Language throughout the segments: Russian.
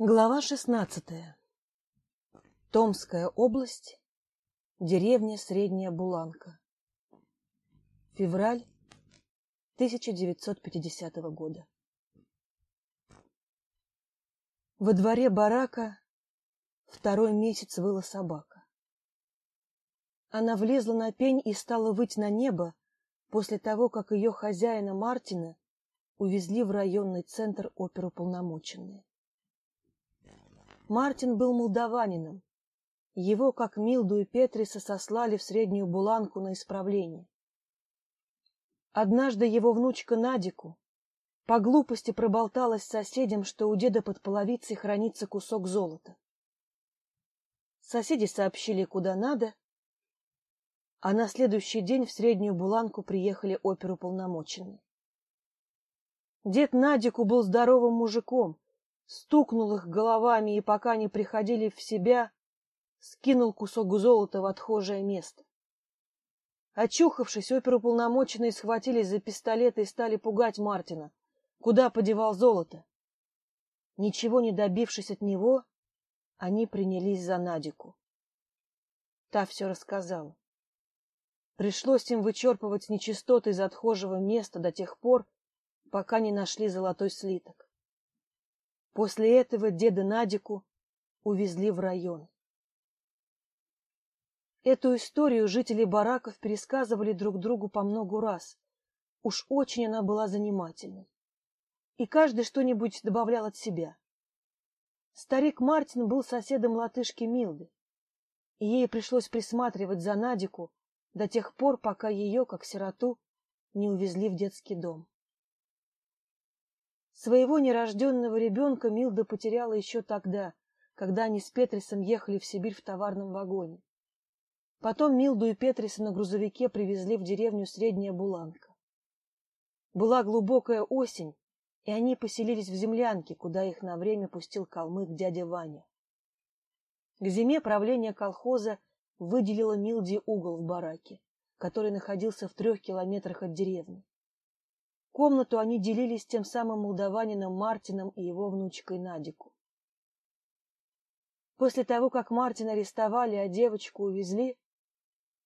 Глава шестнадцатая. Томская область. Деревня Средняя Буланка. Февраль 1950 года. Во дворе барака второй месяц выла собака. Она влезла на пень и стала выть на небо после того, как ее хозяина Мартина увезли в районный центр оперуполномоченные. Мартин был молдаванином. Его, как Милду и Петриса, сослали в Среднюю Буланку на исправление. Однажды его внучка Надику по глупости проболталась соседям, что у деда под половицей хранится кусок золота. Соседи сообщили, куда надо, а на следующий день в Среднюю Буланку приехали оперуполномоченные. Дед Надику был здоровым мужиком, стукнул их головами и, пока не приходили в себя, скинул кусок золота в отхожее место. Очухавшись, оперуполномоченные схватились за пистолеты и стали пугать Мартина. Куда подевал золото? Ничего не добившись от него, они принялись за Надику. Та все рассказала. Пришлось им вычерпывать нечистоты из отхожего места до тех пор, пока не нашли золотой слиток. После этого деда Надику увезли в район. Эту историю жители бараков пересказывали друг другу по многу раз. Уж очень она была занимательной. И каждый что-нибудь добавлял от себя. Старик Мартин был соседом латышки Милды, и ей пришлось присматривать за Надику до тех пор, пока ее, как сироту, не увезли в детский дом. Своего нерожденного ребенка Милда потеряла еще тогда, когда они с Петрисом ехали в Сибирь в товарном вагоне. Потом Милду и Петриса на грузовике привезли в деревню Средняя Буланка. Была глубокая осень, и они поселились в землянке, куда их на время пустил калмык дядя Ваня. К зиме правление колхоза выделило Милде угол в бараке, который находился в трех километрах от деревни. Комнату они делили с тем самым молдаванином Мартином и его внучкой Надику. После того, как Мартина арестовали, а девочку увезли,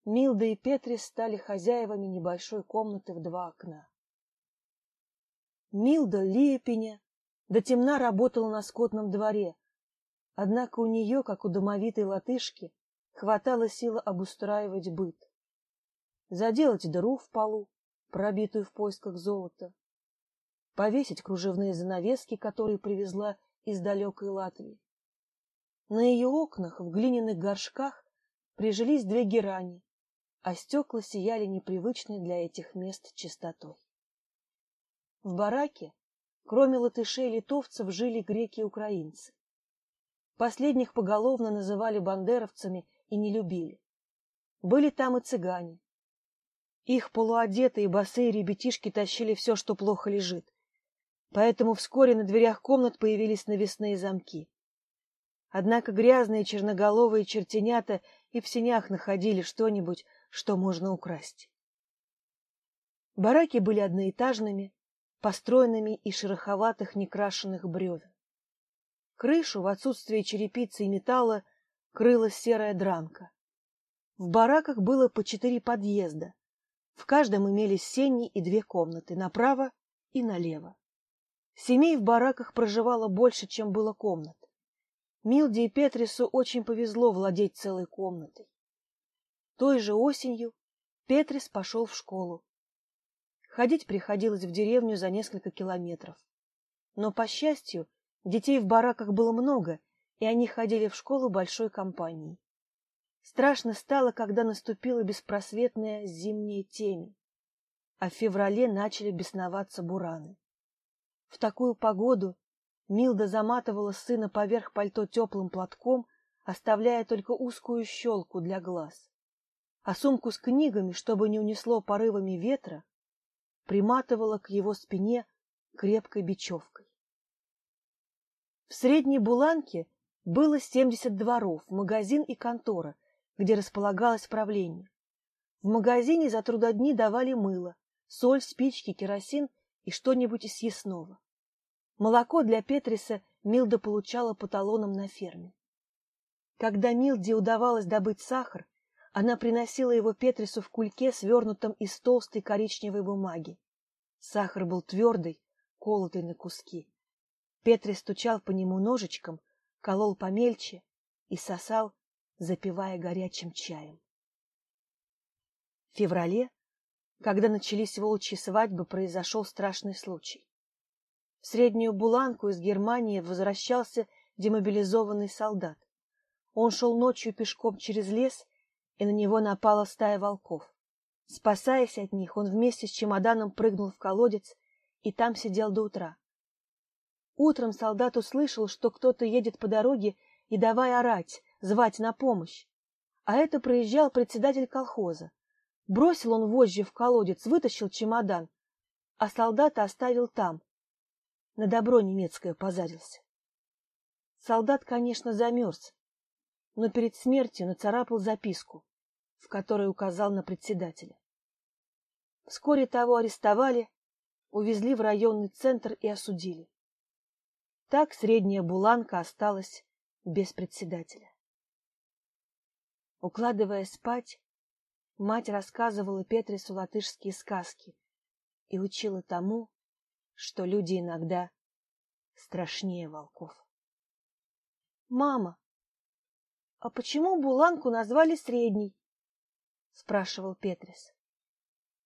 Милда и Петрис стали хозяевами небольшой комнаты в два окна. Милда Лиепеня до темна работала на скотном дворе, однако у нее, как у домовитой латышки, хватало силы обустраивать быт. Заделать дыру в полу, пробитую в поисках золота, повесить кружевные занавески, которые привезла из далекой Латвии. На ее окнах в глиняных горшках прижились две герани, а стекла сияли непривычной для этих мест чистотой. В бараке, кроме латышей и литовцев, жили греки и украинцы. Последних поголовно называли бандеровцами и не любили. Были там и цыгане, их полуодетые босые ребятишки тащили все, что плохо лежит. Поэтому вскоре на дверях комнат появились навесные замки. Однако грязные черноголовые чертенята и в сенях находили что-нибудь, что можно украсть. Бараки были одноэтажными, построенными из шероховатых некрашенных бревен. Крышу в отсутствие черепицы и металла крыла серая дранка. В бараках было по четыре подъезда, в каждом имелись сени и две комнаты, направо и налево. Семей в бараках проживало больше, чем было комнат. Милде и Петрису очень повезло владеть целой комнатой. Той же осенью Петрис пошел в школу. Ходить приходилось в деревню за несколько километров. Но, по счастью, детей в бараках было много, и они ходили в школу большой компанией. Страшно стало, когда наступила беспросветная зимняя темень, а в феврале начали бесноваться бураны. В такую погоду Милда заматывала сына поверх пальто теплым платком, оставляя только узкую щелку для глаз. А сумку с книгами, чтобы не унесло порывами ветра, приматывала к его спине крепкой бечевкой. В Средней Буланке было семьдесят дворов, магазин и контора, где располагалось правление. В магазине за трудодни давали мыло, соль, спички, керосин и что-нибудь из съестного. Молоко для Петриса Милда получала по талонам на ферме. Когда Милде удавалось добыть сахар, она приносила его Петрису в кульке, свернутом из толстой коричневой бумаги. Сахар был твердый, колотый на куски. Петрис стучал по нему ножичком, колол помельче и сосал, запивая горячим чаем. В феврале, когда начались волчьи свадьбы, произошел страшный случай. В среднюю Буланку из Германии возвращался демобилизованный солдат. Он шел ночью пешком через лес и на него напала стая волков. Спасаясь от них, он вместе с чемоданом прыгнул в колодец и там сидел до утра. Утром солдат услышал, что кто-то едет по дороге и давай орать, звать на помощь. А это проезжал председатель колхоза. Бросил он вожжи в колодец, вытащил чемодан, а солдата оставил там. На добро немецкое позарился. Солдат, конечно, замерз, но перед смертью нацарапал записку, в которой указал на председателя. Вскоре того арестовали, увезли в районный центр и осудили. Так средняя Буланка осталась без председателя. Укладывая спать, мать рассказывала Петрису латышские сказки и учила тому, что люди иногда страшнее волков. «Мама, а почему Буланку назвали средней? — спрашивал Петрис.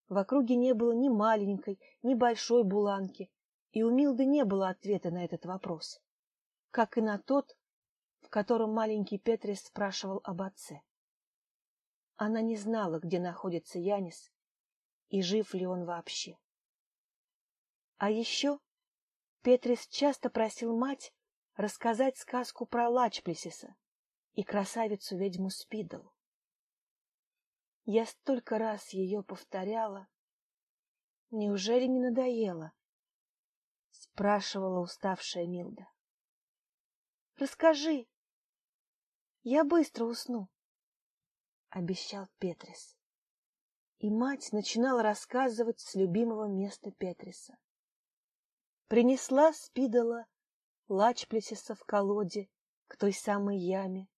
В округе не было ни маленькой, ни большой Буланки, и у Милды не было ответа на этот вопрос, как и на тот, в котором маленький Петрис спрашивал об отце. Она не знала, где находится Янис и жив ли он вообще. А еще Петрис часто просил мать рассказать сказку про Лачплесиса, и красавицу-ведьму Спидл. Я столько раз ее повторяла. Неужели не надоело? Спрашивала уставшая Милда. Расскажи. Я быстро усну, обещал Петрис. И мать начинала рассказывать с любимого места Петриса. Принесла Спидала Лачплесиса в колоде к той самой яме,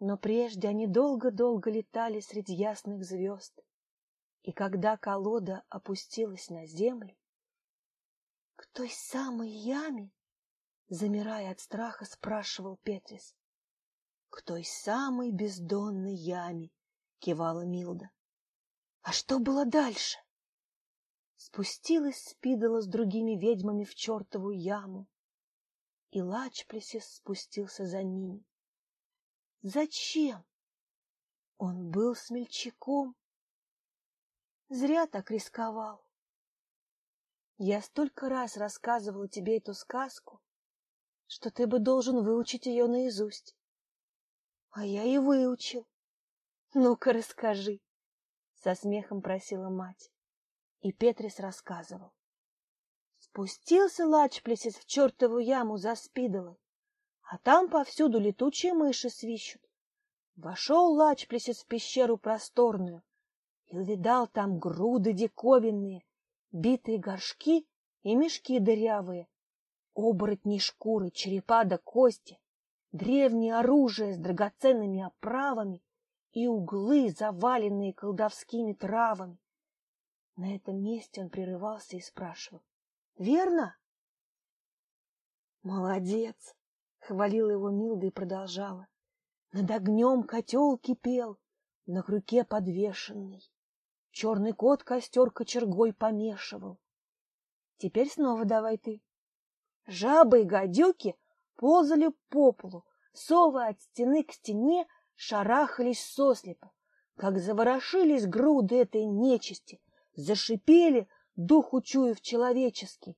но прежде они долго-долго летали среди ясных звезд, и когда колода опустилась на землю, к той самой яме, замирая от страха, спрашивал Петрис. К той самой бездонной яме, кивала Милда. А что было дальше? Спустилась Спидала с другими ведьмами в чертову яму, и Лачплесис спустился за ними. Зачем? Он был смельчаком. Зря так рисковал. Я столько раз рассказывала тебе эту сказку, что ты бы должен выучить ее наизусть. А я и выучил. Ну-ка, расскажи, со смехом просила мать. И Петрис рассказывал. Спустился Лачплесис в чертову яму за спидолой а там повсюду летучие мыши свищут. Вошел Лачплесец в пещеру просторную и увидал там груды диковинные, битые горшки и мешки дырявые, оборотни шкуры, черепа да кости, древнее оружие с драгоценными оправами и углы, заваленные колдовскими травами. На этом месте он прерывался и спрашивал. — Верно? — Молодец! Хвалила его Милда и продолжала. Над огнем котел кипел, на крюке подвешенный. Черный кот костер кочергой помешивал. Теперь снова давай ты. Жабы и гадюки ползали по полу, совы от стены к стене шарахались сослепа, как заворошились груды этой нечисти, зашипели, дух учуяв человеческий.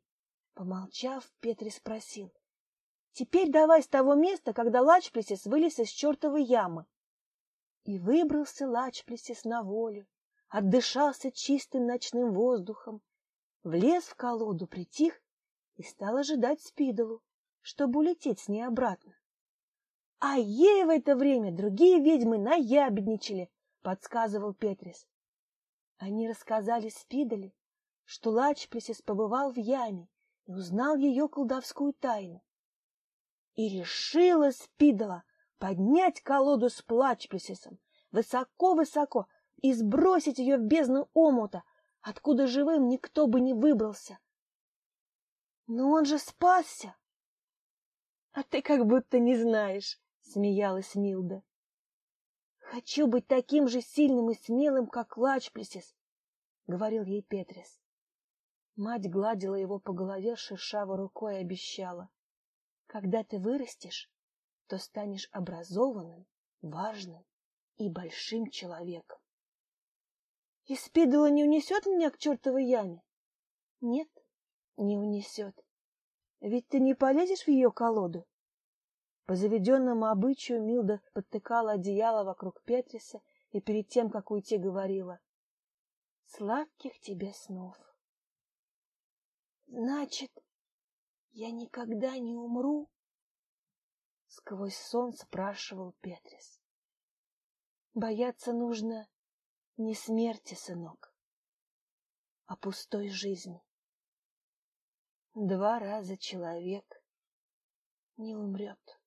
Помолчав, Петри спросил. Теперь давай с того места, когда Лачплесис вылез из чертовой ямы. И выбрался Лачплесис на волю, отдышался чистым ночным воздухом, влез в колоду, притих и стал ожидать Спидолу, чтобы улететь с ней обратно. А ей в это время другие ведьмы наябедничали, подсказывал Петрис. Они рассказали Спидоле, что Лачплесис побывал в яме и узнал ее колдовскую тайну. И решила Спидова поднять колоду с плачплесисом высоко-высоко и сбросить ее в бездну омута, откуда живым никто бы не выбрался. Но он же спасся. А ты как будто не знаешь, смеялась Милда. Хочу быть таким же сильным и смелым, как Лачплесис, говорил ей Петрис. Мать гладила его по голове шершавой рукой и обещала: когда ты вырастешь, то станешь образованным, важным и большим человеком. И Спидола не унесет меня к чертовой яме? Нет, не унесет. Ведь ты не полезешь в ее колоду. По заведенному обычаю Милда подтыкала одеяло вокруг Петриса и перед тем, как уйти, говорила. Сладких тебе снов. Значит, я никогда не умру? Сквозь сон спрашивал Петрис. Бояться нужно не смерти, сынок, а пустой жизни. Два раза человек не умрет.